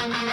Oh,